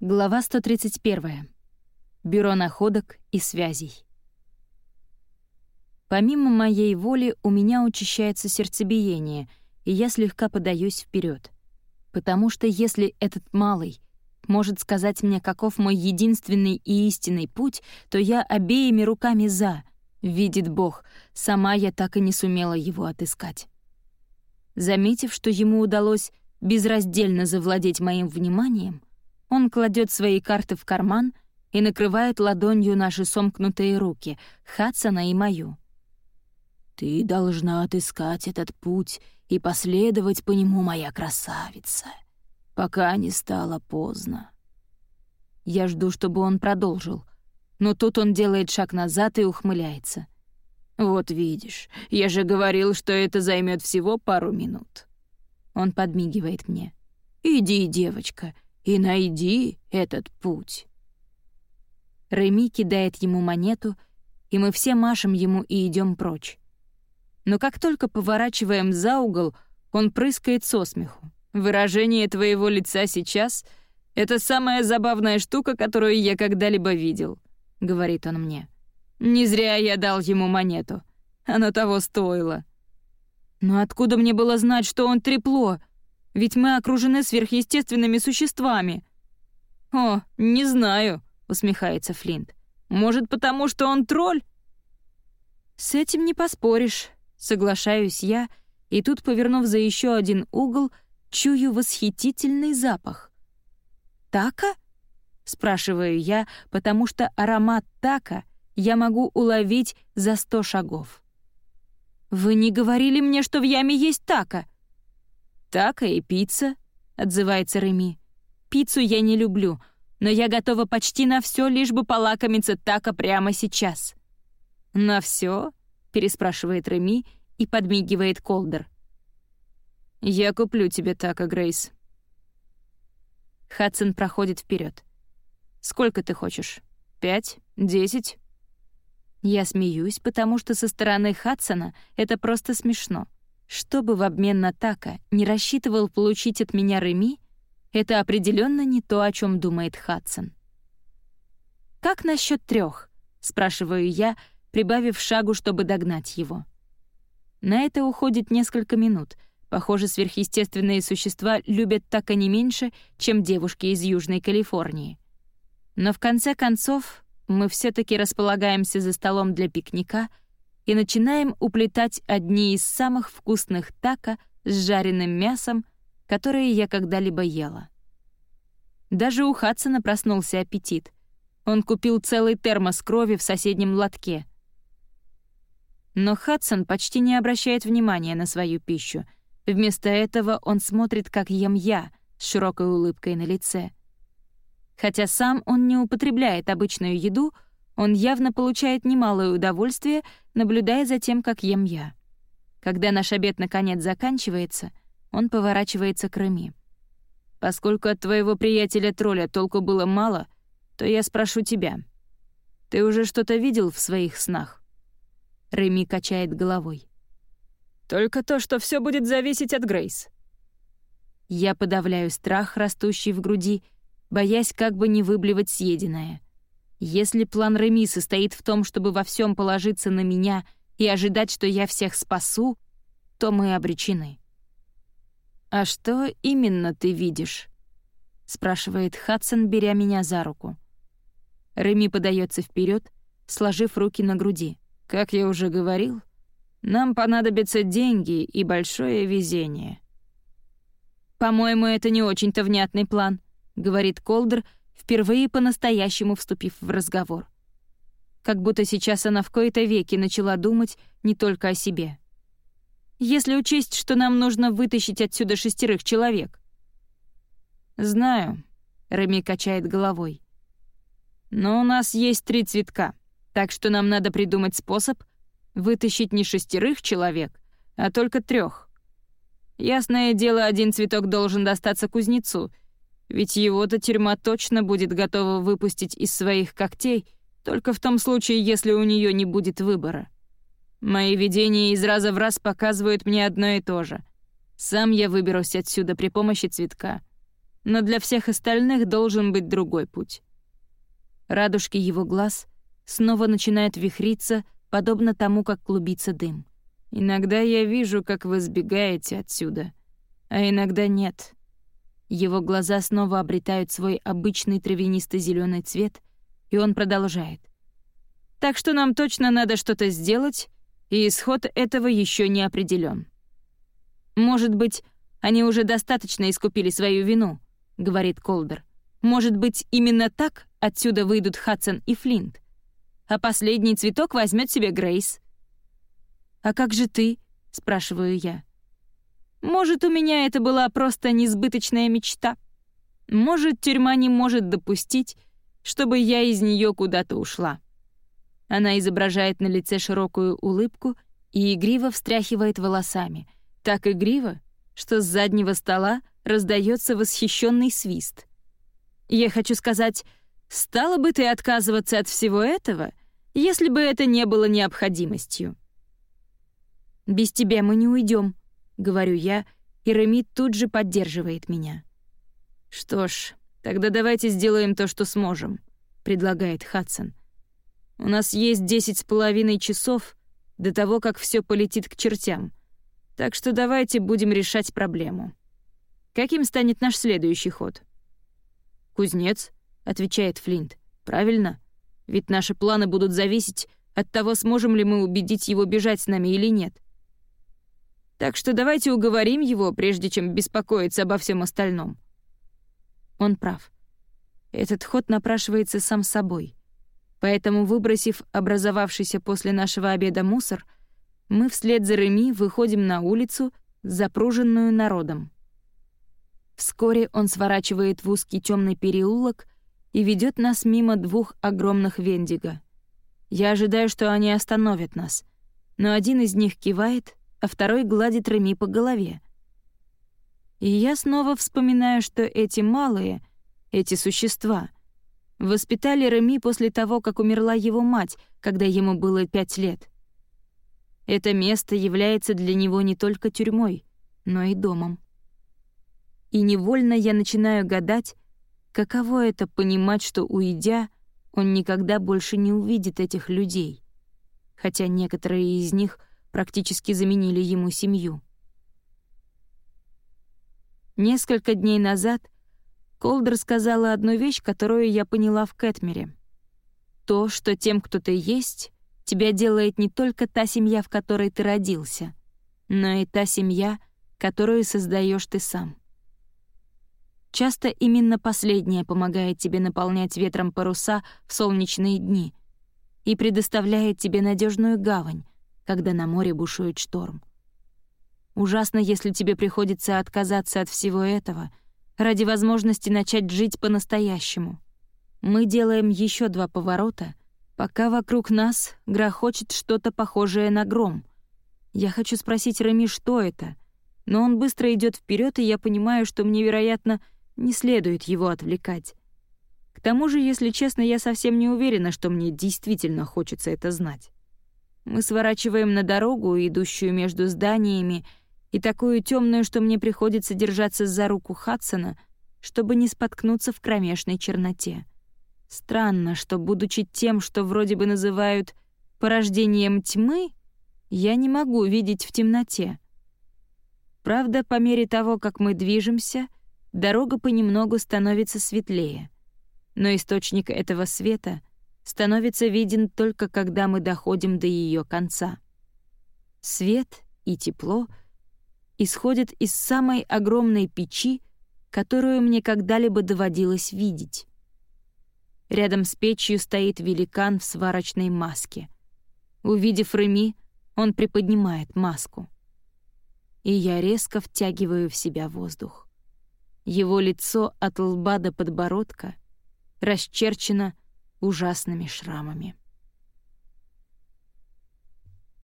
Глава 131. Бюро находок и связей. Помимо моей воли у меня учащается сердцебиение, и я слегка подаюсь вперед, Потому что если этот малый может сказать мне, каков мой единственный и истинный путь, то я обеими руками «за», видит Бог, сама я так и не сумела его отыскать. Заметив, что ему удалось безраздельно завладеть моим вниманием, он кладет свои карты в карман и накрывает ладонью наши сомкнутые руки, Хадсона и мою. «Ты должна отыскать этот путь и последовать по нему, моя красавица, пока не стало поздно». Я жду, чтобы он продолжил, но тут он делает шаг назад и ухмыляется. «Вот видишь, я же говорил, что это займет всего пару минут». Он подмигивает мне. «Иди, девочка, и найди этот путь». Реми кидает ему монету, и мы все машем ему и идем прочь. Но как только поворачиваем за угол, он прыскает со смеху. Выражение твоего лица сейчас — это самая забавная штука, которую я когда-либо видел, — говорит он мне. Не зря я дал ему монету. Оно того стоило. Но откуда мне было знать, что он трепло? Ведь мы окружены сверхъестественными существами». «О, не знаю», — усмехается Флинт. «Может, потому что он тролль?» «С этим не поспоришь», — соглашаюсь я, и тут, повернув за еще один угол, чую восхитительный запах. «Така?» — спрашиваю я, потому что аромат така я могу уловить за сто шагов. «Вы не говорили мне, что в яме есть така?» «Така и пицца», — отзывается Реми. «Пиццу я не люблю, но я готова почти на все, лишь бы полакомиться така прямо сейчас». «На все? переспрашивает Реми и подмигивает Колдер. «Я куплю тебе така, Грейс». Хадсон проходит вперед. «Сколько ты хочешь? Пять? Десять?» Я смеюсь, потому что со стороны Хадсона это просто смешно. Что бы в обмен на Така не рассчитывал получить от меня Реми, это определенно не то, о чем думает Хадсон. «Как насчет трех? спрашиваю я, прибавив шагу, чтобы догнать его. На это уходит несколько минут. Похоже, сверхъестественные существа любят Така не меньше, чем девушки из Южной Калифорнии. Но в конце концов мы все таки располагаемся за столом для пикника — и начинаем уплетать одни из самых вкусных тако с жареным мясом, которые я когда-либо ела. Даже у Хадсона проснулся аппетит. Он купил целый термос крови в соседнем лотке. Но Хадсон почти не обращает внимания на свою пищу. Вместо этого он смотрит, как ем я, с широкой улыбкой на лице. Хотя сам он не употребляет обычную еду — он явно получает немалое удовольствие, наблюдая за тем, как ем я. Когда наш обед наконец заканчивается, он поворачивается к Реми. «Поскольку от твоего приятеля-тролля толку было мало, то я спрошу тебя. Ты уже что-то видел в своих снах?» Реми качает головой. «Только то, что все будет зависеть от Грейс». Я подавляю страх, растущий в груди, боясь как бы не выблевать съеденное — если план Реми состоит в том, чтобы во всем положиться на меня и ожидать, что я всех спасу, то мы обречены. «А что именно ты видишь?» — спрашивает Хадсон, беря меня за руку. Реми подается вперед, сложив руки на груди. «Как я уже говорил, нам понадобятся деньги и большое везение». «По-моему, это не очень-то внятный план», — говорит Колдер, — впервые по-настоящему вступив в разговор. Как будто сейчас она в кои-то веки начала думать не только о себе. Если учесть, что нам нужно вытащить отсюда шестерых человек. «Знаю», — Реми качает головой. «Но у нас есть три цветка, так что нам надо придумать способ вытащить не шестерых человек, а только трех. Ясное дело, один цветок должен достаться кузнецу — ведь его-то тюрьма точно будет готова выпустить из своих когтей только в том случае, если у нее не будет выбора. Мои видения из раза в раз показывают мне одно и то же. Сам я выберусь отсюда при помощи цветка. но для всех остальных должен быть другой путь. Радужки его глаз снова начинают вихриться, подобно тому, как клубится дым. Иногда я вижу, как вы сбегаете отсюда, а иногда нет. Его глаза снова обретают свой обычный травянисто зеленый цвет, и он продолжает. Так что нам точно надо что-то сделать, и исход этого еще не определен. Может быть, они уже достаточно искупили свою вину, говорит Колдер. Может быть, именно так отсюда выйдут Хадсон и Флинт. А последний цветок возьмет себе Грейс. «А как же ты?» — спрашиваю я. «Может, у меня это была просто несбыточная мечта. Может, тюрьма не может допустить, чтобы я из нее куда-то ушла». Она изображает на лице широкую улыбку и игриво встряхивает волосами. Так игриво, что с заднего стола раздается восхищенный свист. Я хочу сказать, стала бы ты отказываться от всего этого, если бы это не было необходимостью. «Без тебя мы не уйдем, говорю я, и Реми тут же поддерживает меня. «Что ж, тогда давайте сделаем то, что сможем», — предлагает Хадсон. У нас есть десять с половиной часов до того, как все полетит к чертям. Так что давайте будем решать проблему. Каким станет наш следующий ход? «Кузнец», — отвечает Флинт. «Правильно. Ведь наши планы будут зависеть от того, сможем ли мы убедить его бежать с нами или нет. Так что давайте уговорим его, прежде чем беспокоиться обо всем остальном». Он прав. Этот ход напрашивается сам собой. Поэтому, выбросив образовавшийся после нашего обеда мусор, мы вслед за Реми выходим на улицу, запруженную народом. Вскоре он сворачивает в узкий темный переулок и ведет нас мимо двух огромных вендиго. Я ожидаю, что они остановят нас, но один из них кивает, а второй гладит Реми по голове. И я снова вспоминаю, что эти малые, эти существа — Воспитали Реми после того, как умерла его мать, когда ему было пять лет. Это место является для него не только тюрьмой, но и домом. И невольно я начинаю гадать, каково это понимать, что, уйдя, он никогда больше не увидит этих людей, хотя некоторые из них практически заменили ему семью. Несколько дней назад — Колдер сказала одну вещь, которую я поняла в Кэтмере. То, что тем, кто ты есть, тебя делает не только та семья, в которой ты родился, но и та семья, которую создаешь ты сам. Часто именно последнее помогает тебе наполнять ветром паруса в солнечные дни и предоставляет тебе надежную гавань, когда на море бушует шторм. Ужасно, если тебе приходится отказаться от всего этого — ради возможности начать жить по-настоящему. Мы делаем еще два поворота, пока вокруг нас грохочет что-то похожее на гром. Я хочу спросить Рами, что это, но он быстро идет вперед, и я понимаю, что мне, вероятно, не следует его отвлекать. К тому же, если честно, я совсем не уверена, что мне действительно хочется это знать. Мы сворачиваем на дорогу, идущую между зданиями, и такую темную, что мне приходится держаться за руку Хадсона, чтобы не споткнуться в кромешной черноте. Странно, что, будучи тем, что вроде бы называют порождением тьмы, я не могу видеть в темноте. Правда, по мере того, как мы движемся, дорога понемногу становится светлее. Но источник этого света становится виден только когда мы доходим до ее конца. Свет и тепло — исходит из самой огромной печи, которую мне когда-либо доводилось видеть. Рядом с печью стоит великан в сварочной маске. Увидев Реми, он приподнимает маску. И я резко втягиваю в себя воздух. Его лицо от лба до подбородка расчерчено ужасными шрамами.